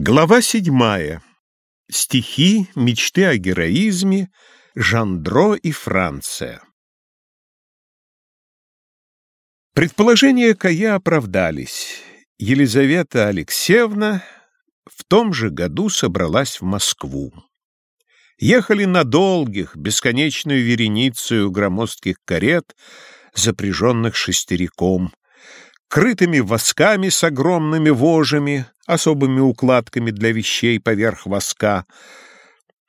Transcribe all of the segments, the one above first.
Глава седьмая. Стихи, мечты о героизме, Жандро и Франция. Предположения Кая оправдались. Елизавета Алексеевна в том же году собралась в Москву. Ехали на долгих, бесконечную вереницу громоздких карет, запряженных шестериком, крытыми восками с огромными вожами, особыми укладками для вещей поверх воска.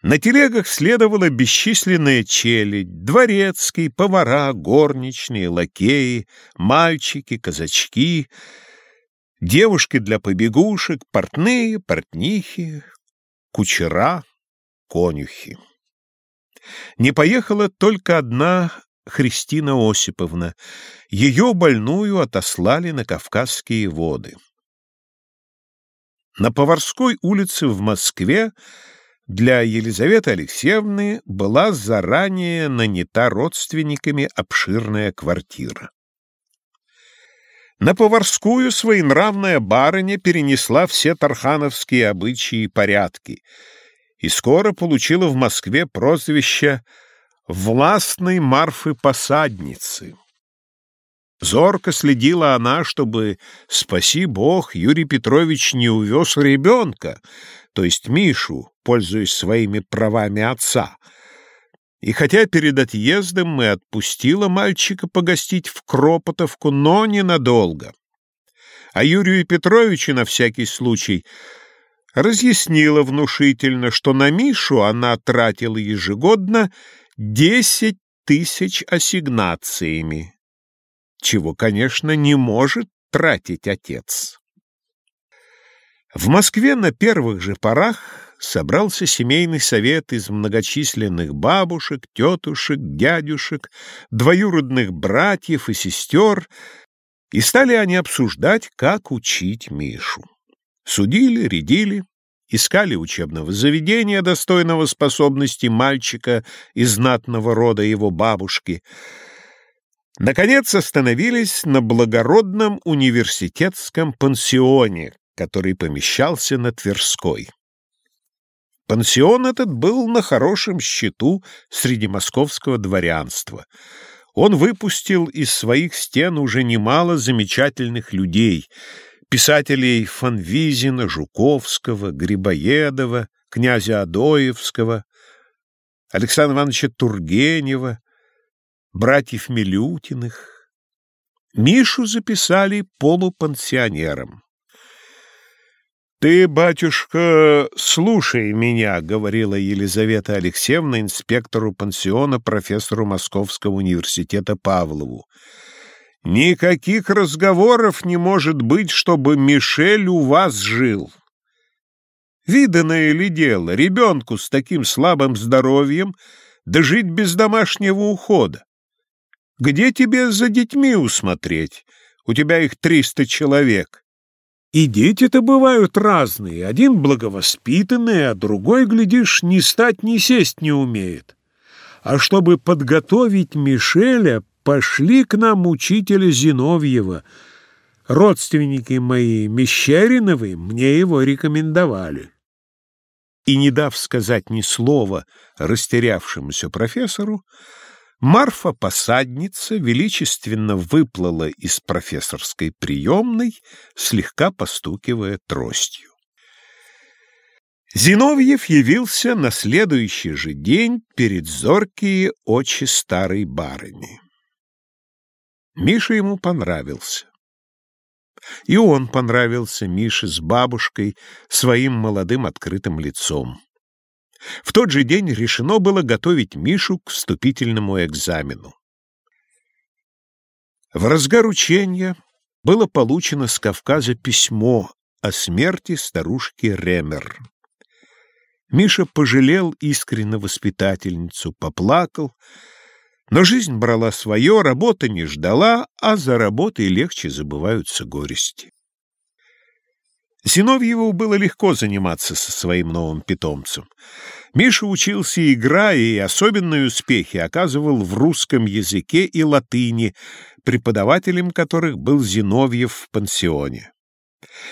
На телегах следовала бесчисленная челядь, дворецкий, повара, горничные, лакеи, мальчики, казачки, девушки для побегушек, портные, портнихи, кучера, конюхи. Не поехала только одна Христина Осиповна. Ее больную отослали на Кавказские воды. На Поварской улице в Москве для Елизаветы Алексеевны была заранее нанята родственниками обширная квартира. На Поварскую своенравная барыня перенесла все тархановские обычаи и порядки и скоро получила в Москве прозвище властной Марфы-посадницы. Зорко следила она, чтобы, спаси Бог, Юрий Петрович не увез ребенка, то есть Мишу, пользуясь своими правами отца. И хотя перед отъездом мы отпустила мальчика погостить в Кропотовку, но ненадолго. А Юрию Петровичу на всякий случай разъяснила внушительно, что на Мишу она тратила ежегодно десять тысяч ассигнациями, чего, конечно, не может тратить отец. В Москве на первых же порах собрался семейный совет из многочисленных бабушек, тетушек, дядюшек, двоюродных братьев и сестер, и стали они обсуждать, как учить Мишу. Судили, рядили, искали учебного заведения, достойного способности мальчика из знатного рода его бабушки. Наконец остановились на благородном университетском пансионе, который помещался на Тверской. Пансион этот был на хорошем счету среди московского дворянства. Он выпустил из своих стен уже немало замечательных людей — писателей Фанвизина, Жуковского, Грибоедова, князя Адоевского, Александра Ивановича Тургенева, братьев Милютиных. Мишу записали полупансионером. «Ты, батюшка, слушай меня», — говорила Елизавета Алексеевна инспектору пансиона профессору Московского университета Павлову. Никаких разговоров не может быть, чтобы Мишель у вас жил. Виданное ли дело ребенку с таким слабым здоровьем дожить без домашнего ухода? Где тебе за детьми усмотреть? У тебя их триста человек. И дети-то бывают разные. Один благовоспитанный, а другой, глядишь, ни стать, ни сесть не умеет. А чтобы подготовить Мишеля, пошли к нам учителя Зиновьева. Родственники мои Мещериновы мне его рекомендовали. И, не дав сказать ни слова растерявшемуся профессору, Марфа-посадница величественно выплыла из профессорской приемной, слегка постукивая тростью. Зиновьев явился на следующий же день перед зоркие очи старой барыни. Миша ему понравился. И он понравился Мише с бабушкой своим молодым открытым лицом. В тот же день решено было готовить Мишу к вступительному экзамену. В разгар учения было получено с Кавказа письмо о смерти старушки Ремер. Миша пожалел искренне воспитательницу, поплакал, но жизнь брала свое, работа не ждала, а за работой легче забываются горести. Зиновьеву было легко заниматься со своим новым питомцем. Миша учился игра и особенные успехи оказывал в русском языке и латыни, преподавателем которых был Зиновьев в пансионе.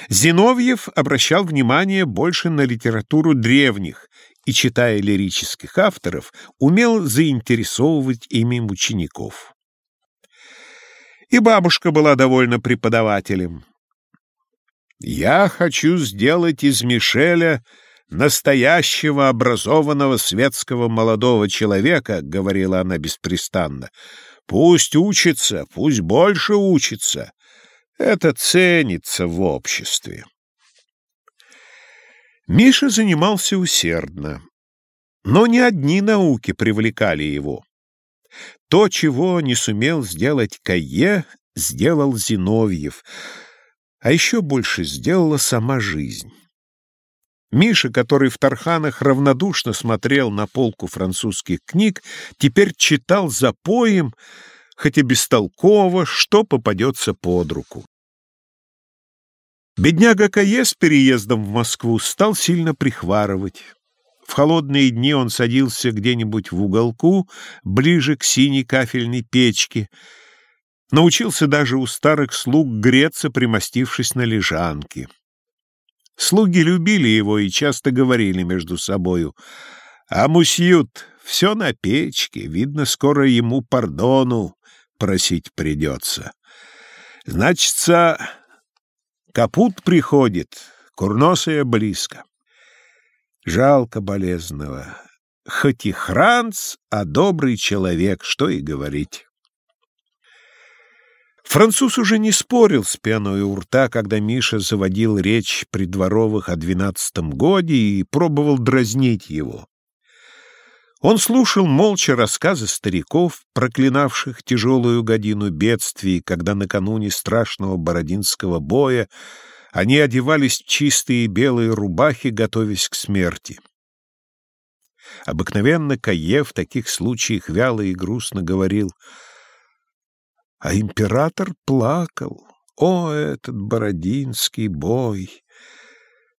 Зиновьев обращал внимание больше на литературу древних и, читая лирических авторов, умел заинтересовывать ими учеников. И бабушка была довольна преподавателем. «Я хочу сделать из Мишеля настоящего образованного светского молодого человека», — говорила она беспрестанно. «Пусть учится, пусть больше учится. Это ценится в обществе». Миша занимался усердно, но не одни науки привлекали его. То, чего не сумел сделать Кае, сделал Зиновьев, а еще больше сделала сама жизнь. Миша, который в Тарханах равнодушно смотрел на полку французских книг, теперь читал за поем, хотя бестолково, что попадется под руку. Бедняга Кае с переездом в Москву стал сильно прихварывать. В холодные дни он садился где-нибудь в уголку, ближе к синей кафельной печке. Научился даже у старых слуг греться, примостившись на лежанке. Слуги любили его и часто говорили между собою, «А мусьют, все на печке, видно, скоро ему пардону просить придется. Значится, Капут приходит, курносая близко. Жалко болезного. Хоть и хранц, а добрый человек, что и говорить. Француз уже не спорил с пеной у рта, когда Миша заводил речь при дворовых о двенадцатом годе и пробовал дразнить его. Он слушал молча рассказы стариков, проклинавших тяжелую годину бедствий, когда накануне страшного Бородинского боя они одевались в чистые белые рубахи, готовясь к смерти. Обыкновенно Кае в таких случаях вяло и грустно говорил, а император плакал. О, этот Бородинский бой!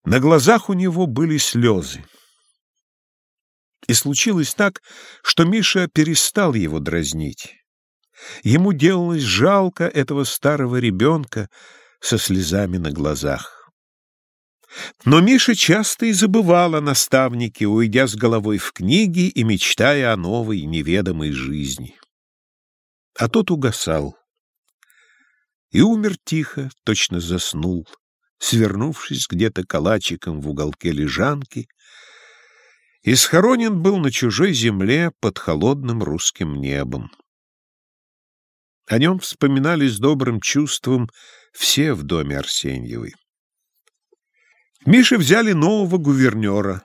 На глазах у него были слезы. И случилось так, что Миша перестал его дразнить. Ему делалось жалко этого старого ребенка со слезами на глазах. Но Миша часто и забывал о наставнике, уйдя с головой в книги и мечтая о новой неведомой жизни. А тот угасал. И умер тихо, точно заснул, свернувшись где-то калачиком в уголке лежанки, и схоронен был на чужой земле под холодным русским небом. О нем вспоминали с добрым чувством все в доме Арсеньевой. Мише взяли нового гувернера,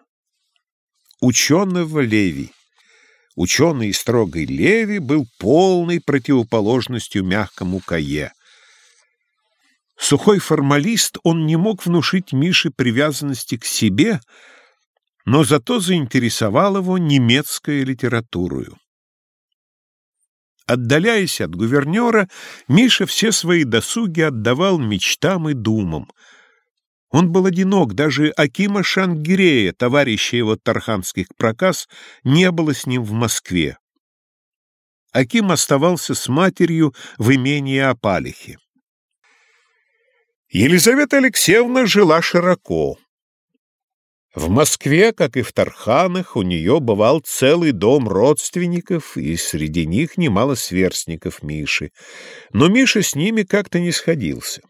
ученого Леви. Ученый и строгий Леви был полной противоположностью мягкому Кае. Сухой формалист, он не мог внушить Мише привязанности к себе — но зато заинтересовал его немецкой литературою. Отдаляясь от гувернера, Миша все свои досуги отдавал мечтам и думам. Он был одинок, даже Акима Шангирея, товарища его тарханских проказ, не было с ним в Москве. Аким оставался с матерью в имении Апалихе. Елизавета Алексеевна жила широко. В Москве, как и в Тарханах, у нее бывал целый дом родственников, и среди них немало сверстников Миши. Но Миша с ними как-то не сходился.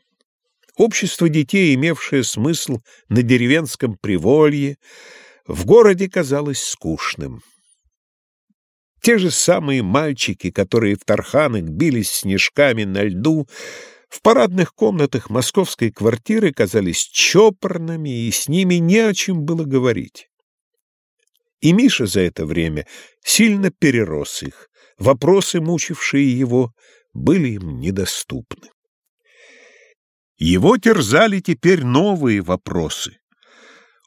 Общество детей, имевшее смысл на деревенском приволье, в городе казалось скучным. Те же самые мальчики, которые в Тарханах бились снежками на льду, в парадных комнатах московской квартиры казались чопорными, и с ними не о чем было говорить. И Миша за это время сильно перерос их. Вопросы, мучившие его, были им недоступны. Его терзали теперь новые вопросы.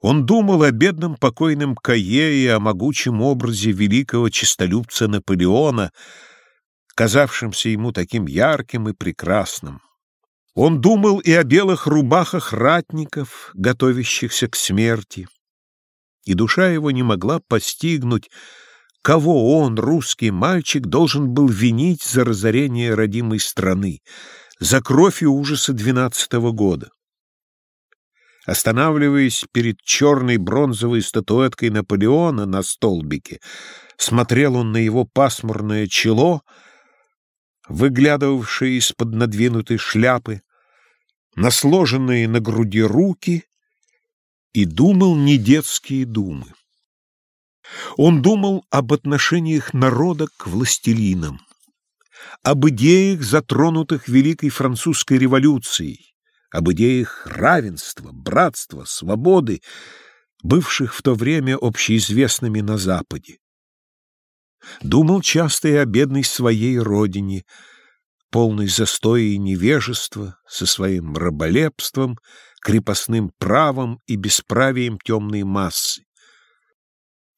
Он думал о бедном покойном Кае и о могучем образе великого честолюбца Наполеона, казавшемся ему таким ярким и прекрасным. Он думал и о белых рубахах ратников, готовящихся к смерти. И душа его не могла постигнуть, кого он, русский мальчик, должен был винить за разорение родимой страны, за кровь и ужасы двенадцатого года. Останавливаясь перед черной бронзовой статуэткой Наполеона на столбике, смотрел он на его пасмурное чело, выглядывавшее из-под надвинутой шляпы, на сложенные на груди руки и думал не детские думы. Он думал об отношениях народа к властелинам, об идеях, затронутых Великой Французской революцией, об идеях равенства, братства, свободы, бывших в то время общеизвестными на Западе. Думал часто и о бедной своей родине, полной застоя и невежества, со своим раболепством, крепостным правом и бесправием темной массы.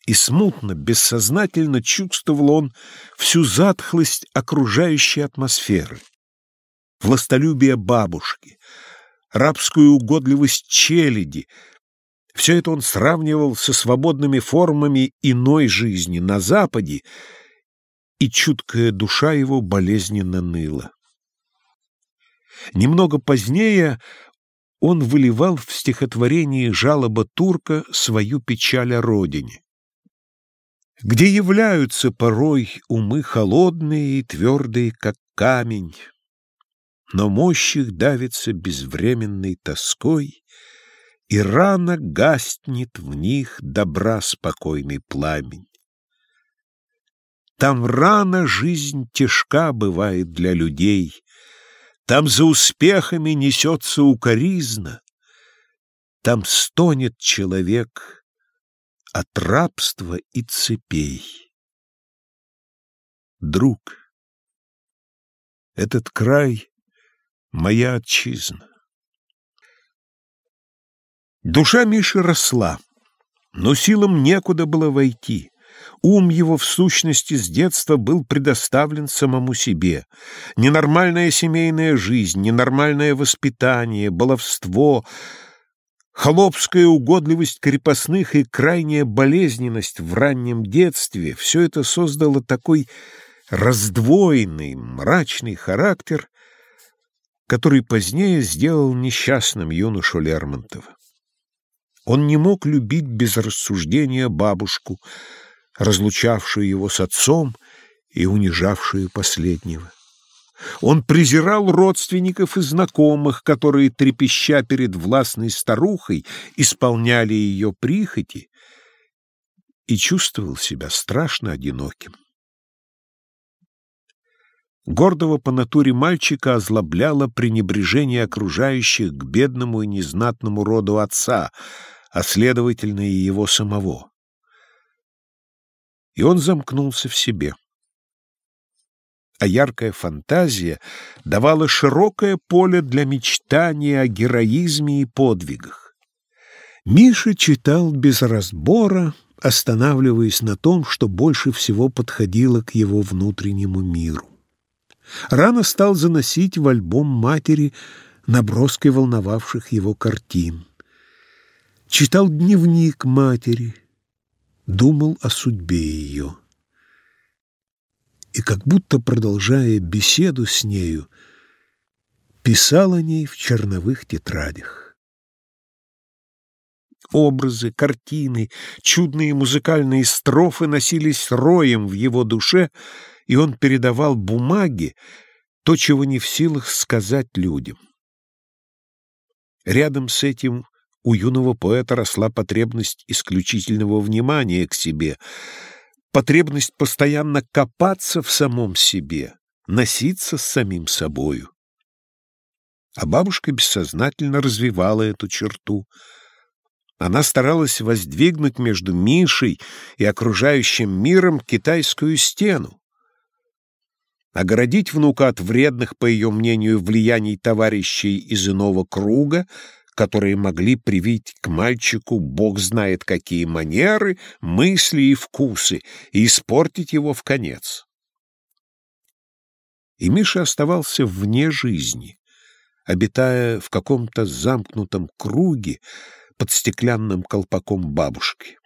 И смутно, бессознательно чувствовал он всю затхлость окружающей атмосферы. Властолюбие бабушки, рабскую угодливость челяди. Все это он сравнивал со свободными формами иной жизни на Западе, и чуткая душа его болезненно ныла. Немного позднее он выливал в стихотворении «Жалоба турка» свою печаль о родине, где являются порой умы холодные и твердые, как камень, но мощь их давится безвременной тоской, и рано гаснет в них добра спокойный пламень. Там рано жизнь тяжка бывает для людей, там за успехами несется укоризна, там стонет человек от рабства и цепей. Друг, этот край Моя отчизна. Душа Миши росла, но силам некуда было войти. Ум его, в сущности, с детства был предоставлен самому себе. Ненормальная семейная жизнь, ненормальное воспитание, баловство, холопская угодливость крепостных и крайняя болезненность в раннем детстве — все это создало такой раздвоенный, мрачный характер, который позднее сделал несчастным юношу Лермонтова. Он не мог любить без рассуждения бабушку, разлучавшую его с отцом и унижавшую последнего. Он презирал родственников и знакомых, которые, трепеща перед властной старухой, исполняли ее прихоти, и чувствовал себя страшно одиноким. Гордого по натуре мальчика озлобляло пренебрежение окружающих к бедному и незнатному роду отца, а следовательно и его самого. И он замкнулся в себе. А яркая фантазия давала широкое поле для мечтания о героизме и подвигах. Миша читал без разбора, останавливаясь на том, что больше всего подходило к его внутреннему миру. Рано стал заносить в альбом матери наброски волновавших его картин. Читал дневник матери, думал о судьбе ее. И как будто продолжая беседу с нею, писал о ней в черновых тетрадях. Образы, картины, чудные музыкальные строфы носились роем в его душе — и он передавал бумаге то, чего не в силах сказать людям. Рядом с этим у юного поэта росла потребность исключительного внимания к себе, потребность постоянно копаться в самом себе, носиться с самим собою. А бабушка бессознательно развивала эту черту. Она старалась воздвигнуть между Мишей и окружающим миром китайскую стену огородить внука от вредных, по ее мнению, влияний товарищей из иного круга, которые могли привить к мальчику бог знает какие манеры, мысли и вкусы, и испортить его в конец. И Миша оставался вне жизни, обитая в каком-то замкнутом круге под стеклянным колпаком бабушки.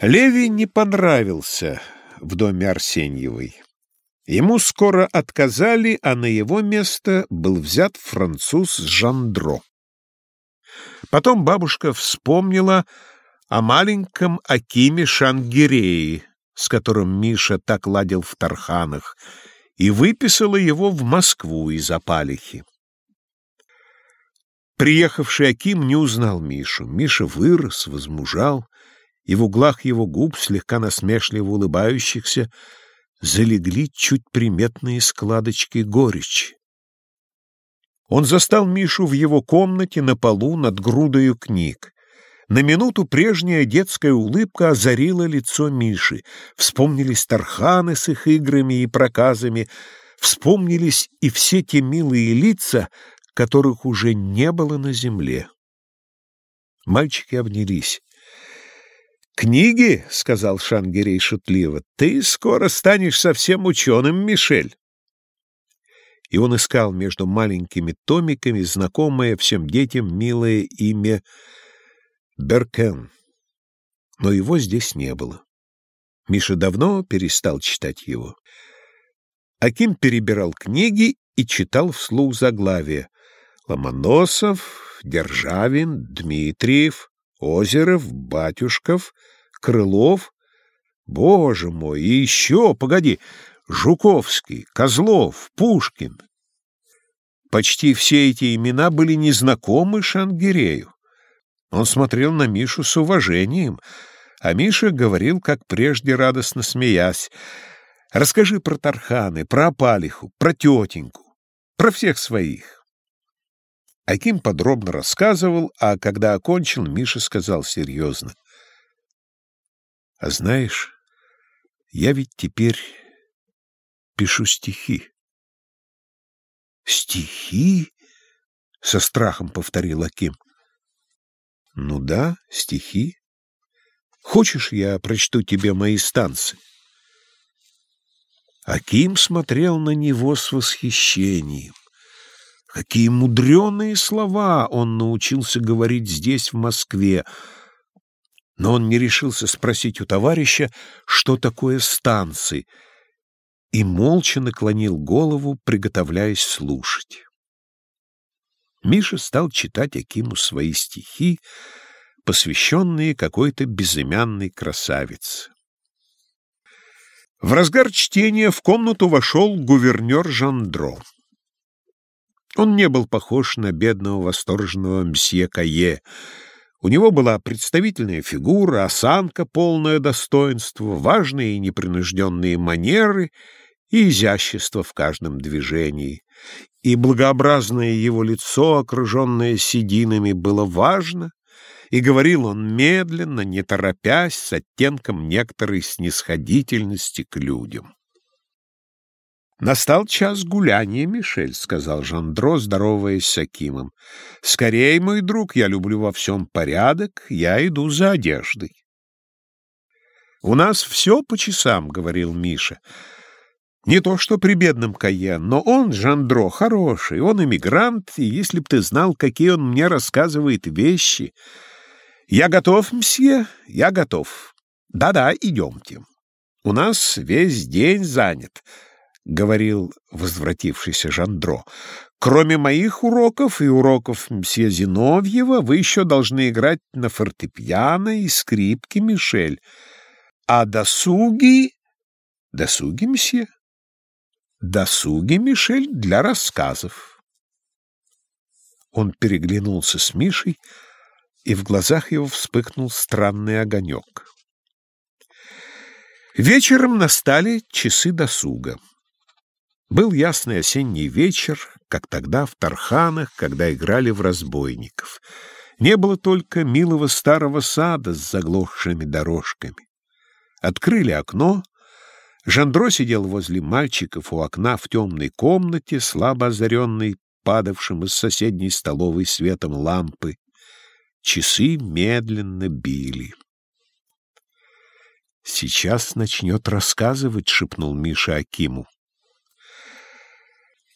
Леви не понравился в доме Арсеньевой. Ему скоро отказали, а на его место был взят француз Жандро. Потом бабушка вспомнила о маленьком Акиме Шангирее, с которым Миша так ладил в Тарханах, и выписала его в Москву из Апалихи. Приехавший Аким не узнал Мишу. Миша вырос, возмужал, и в углах его губ, слегка насмешливо улыбающихся, залегли чуть приметные складочки горечи. Он застал Мишу в его комнате на полу над грудою книг. На минуту прежняя детская улыбка озарила лицо Миши. Вспомнились Тарханы с их играми и проказами, вспомнились и все те милые лица, которых уже не было на земле. Мальчики обнялись. «Книги, — сказал Шангирей шутливо, — ты скоро станешь совсем ученым, Мишель». И он искал между маленькими томиками знакомое всем детям милое имя Беркен. Но его здесь не было. Миша давно перестал читать его. Аким перебирал книги и читал вслух заглавия. Ломоносов, Державин, Дмитриев, Озеров, Батюшков, Крылов. Боже мой, и еще, погоди, Жуковский, Козлов, Пушкин. Почти все эти имена были незнакомы Шангирею. Он смотрел на Мишу с уважением, а Миша говорил, как прежде, радостно смеясь. «Расскажи про Тарханы, про Апалиху, про тетеньку, про всех своих». Аким подробно рассказывал, а когда окончил, Миша сказал серьезно. «А знаешь, я ведь теперь пишу стихи». «Стихи?» — со страхом повторил Аким. Ну да, стихи. Хочешь, я прочту тебе мои станции? Аким смотрел на него с восхищением. Какие мудреные слова он научился говорить здесь, в Москве. Но он не решился спросить у товарища, что такое станции, и молча наклонил голову, приготовляясь слушать. Миша стал читать Акиму свои стихи, посвященные какой-то безымянной красавице. В разгар чтения в комнату вошел гувернер Жандро. Он не был похож на бедного восторженного мсье Кае. У него была представительная фигура, осанка, полное достоинство, важные и непринужденные манеры и изящество в каждом движении и благообразное его лицо, окруженное сединами, было важно, и говорил он медленно, не торопясь, с оттенком некоторой снисходительности к людям. «Настал час гуляния, Мишель», — сказал Жандро, здороваясь с Акимом. «Скорей, мой друг, я люблю во всем порядок, я иду за одеждой». «У нас все по часам», — говорил Миша. Не то что при бедном Кае, но он, Жандро, хороший, он эмигрант, и если б ты знал, какие он мне рассказывает вещи. Я готов, мсье, я готов. Да-да, идемте. У нас весь день занят, — говорил возвратившийся Жандро. Кроме моих уроков и уроков мсье Зиновьева, вы еще должны играть на фортепиано и скрипке, Мишель. А досуги... Досуги, мсье? Досуги, Мишель, для рассказов. Он переглянулся с Мишей, и в глазах его вспыхнул странный огонек. Вечером настали часы досуга. Был ясный осенний вечер, как тогда в Тарханах, когда играли в разбойников. Не было только милого старого сада с заглохшими дорожками. Открыли окно — Жандро сидел возле мальчиков у окна в темной комнате, слабо озаренной падавшим из соседней столовой светом лампы. Часы медленно били. «Сейчас начнет рассказывать», — шепнул Миша Акиму.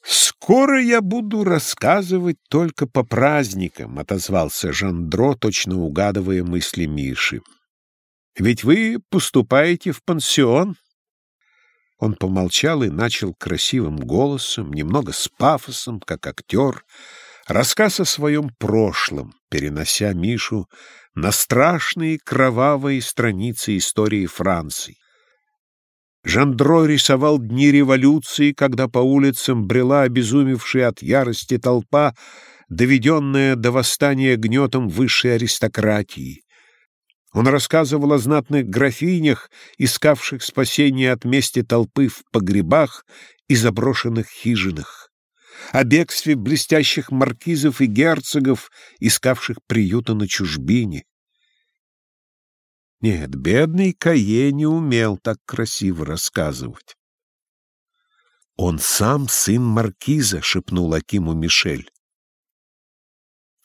«Скоро я буду рассказывать только по праздникам», — отозвался Жандро, точно угадывая мысли Миши. «Ведь вы поступаете в пансион». Он помолчал и начал красивым голосом, немного с пафосом, как актер, Рассказ о своем прошлом, перенося Мишу на страшные кровавые страницы истории Франции. Жандро рисовал дни революции, когда по улицам брела обезумевшая от ярости толпа, доведенная до восстания гнетом высшей аристократии. Он рассказывал о знатных графинях, искавших спасения от мести толпы в погребах и заброшенных хижинах, о бегстве блестящих маркизов и герцогов, искавших приюта на чужбине. Нет, бедный Кае не умел так красиво рассказывать. «Он сам сын маркиза», — шепнул Акиму Мишель.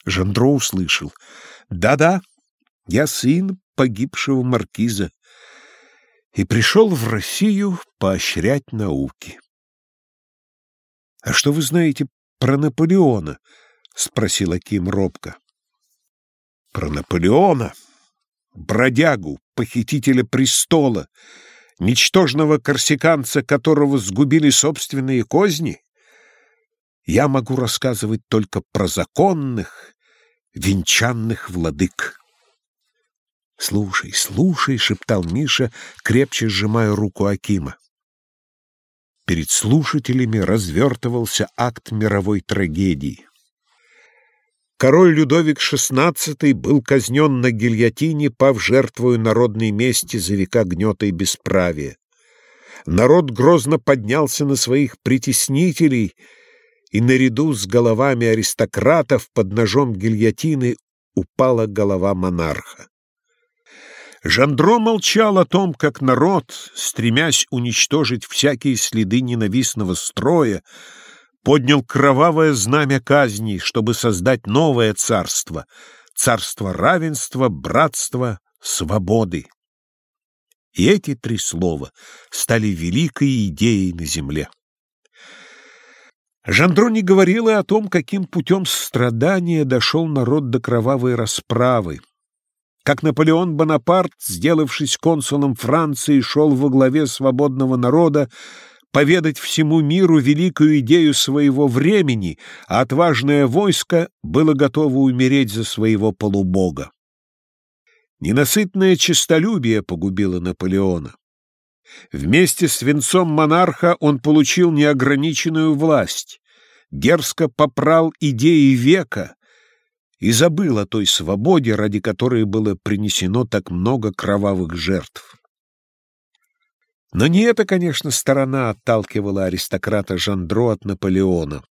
Жандро услышал. «Да-да, я сын погибшего маркиза и пришел в Россию поощрять науки». «А что вы знаете про Наполеона?» — спросил Аким робко. «Про Наполеона?» Бродягу, похитителя престола, ничтожного корсиканца, которого сгубили собственные козни, я могу рассказывать только про законных, венчанных владык. «Слушай, слушай», — шептал Миша, крепче сжимая руку Акима. Перед слушателями развертывался акт мировой трагедии. Король Людовик XVI был казнен на гильотине, пав жертвою народной мести за века гнета и бесправия. Народ грозно поднялся на своих притеснителей, и наряду с головами аристократов под ножом гильотины упала голова монарха. Жандро молчал о том, как народ, стремясь уничтожить всякие следы ненавистного строя, поднял кровавое знамя казни, чтобы создать новое царство, царство равенства, братства, свободы. И эти три слова стали великой идеей на земле. Жандро не говорил и о том, каким путем страдания дошел народ до кровавой расправы, как Наполеон Бонапарт, сделавшись консулом Франции, шел во главе свободного народа, поведать всему миру великую идею своего времени, а отважное войско было готово умереть за своего полубога. Ненасытное честолюбие погубило Наполеона. Вместе с венцом монарха он получил неограниченную власть, дерзко попрал идеи века и забыл о той свободе, ради которой было принесено так много кровавых жертв. Но не эта, конечно, сторона отталкивала аристократа Жандро от Наполеона.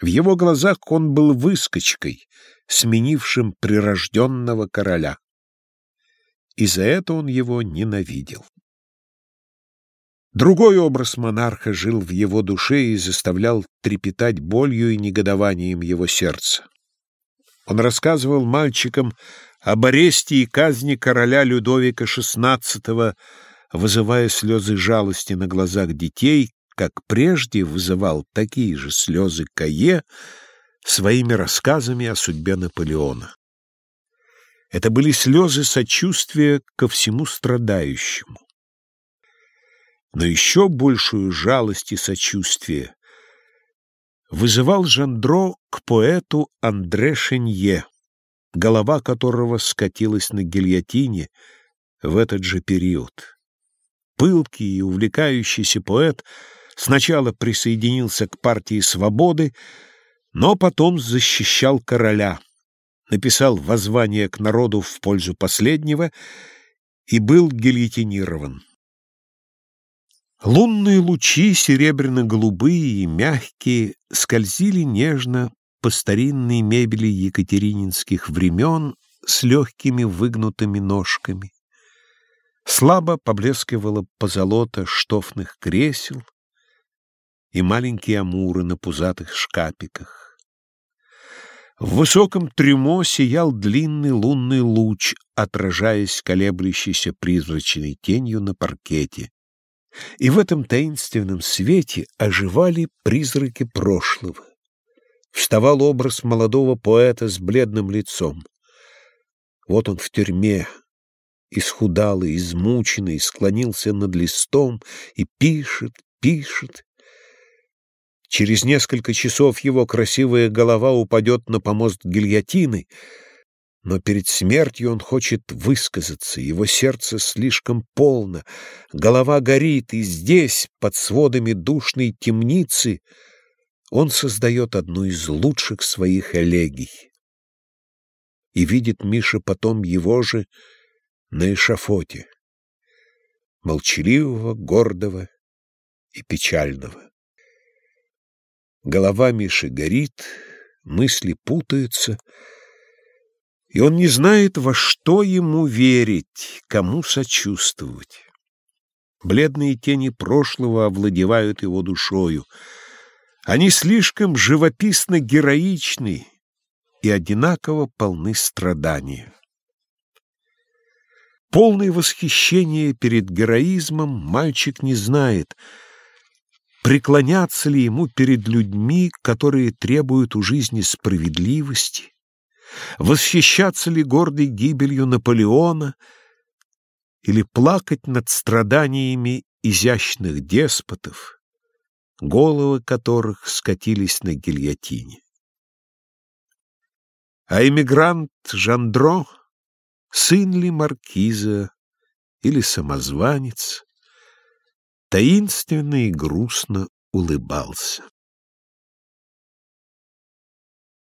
В его глазах он был выскочкой, сменившим прирожденного короля. И за это он его ненавидел. Другой образ монарха жил в его душе и заставлял трепетать болью и негодованием его сердца. Он рассказывал мальчикам об аресте и казни короля Людовика XVI, вызывая слезы жалости на глазах детей, как прежде вызывал такие же слезы Кае своими рассказами о судьбе Наполеона. Это были слезы сочувствия ко всему страдающему. Но еще большую жалость и сочувствие вызывал Жандро к поэту Андре Шенье, голова которого скатилась на гильотине в этот же период. Пылкий и увлекающийся поэт сначала присоединился к партии свободы, но потом защищал короля, написал воззвание к народу в пользу последнего и был гильотинирован. Лунные лучи, серебряно-голубые и мягкие, скользили нежно по старинной мебели екатерининских времен с легкими выгнутыми ножками. Слабо поблескивало позолота штофных кресел и маленькие амуры на пузатых шкапиках. В высоком трюмо сиял длинный лунный луч, отражаясь колеблющейся призрачной тенью на паркете. И в этом таинственном свете оживали призраки прошлого. Вставал образ молодого поэта с бледным лицом. Вот он в тюрьме, исхудалый, измученный, склонился над листом и пишет, пишет. Через несколько часов его красивая голова упадет на помост гильотины, но перед смертью он хочет высказаться, его сердце слишком полно, голова горит, и здесь, под сводами душной темницы, он создает одну из лучших своих элегий. И видит Миша потом его же на эшафоте, молчаливого, гордого и печального. Голова Миши горит, мысли путаются, и он не знает, во что ему верить, кому сочувствовать. Бледные тени прошлого овладевают его душою. Они слишком живописно героичны и одинаково полны страдания. Полное восхищение перед героизмом мальчик не знает — преклоняться ли ему перед людьми, которые требуют у жизни справедливости, восхищаться ли гордой гибелью Наполеона или плакать над страданиями изящных деспотов, головы которых скатились на гильотине. А эмигрант Жандро, сын ли маркиза или самозванец, таинственно и грустно улыбался.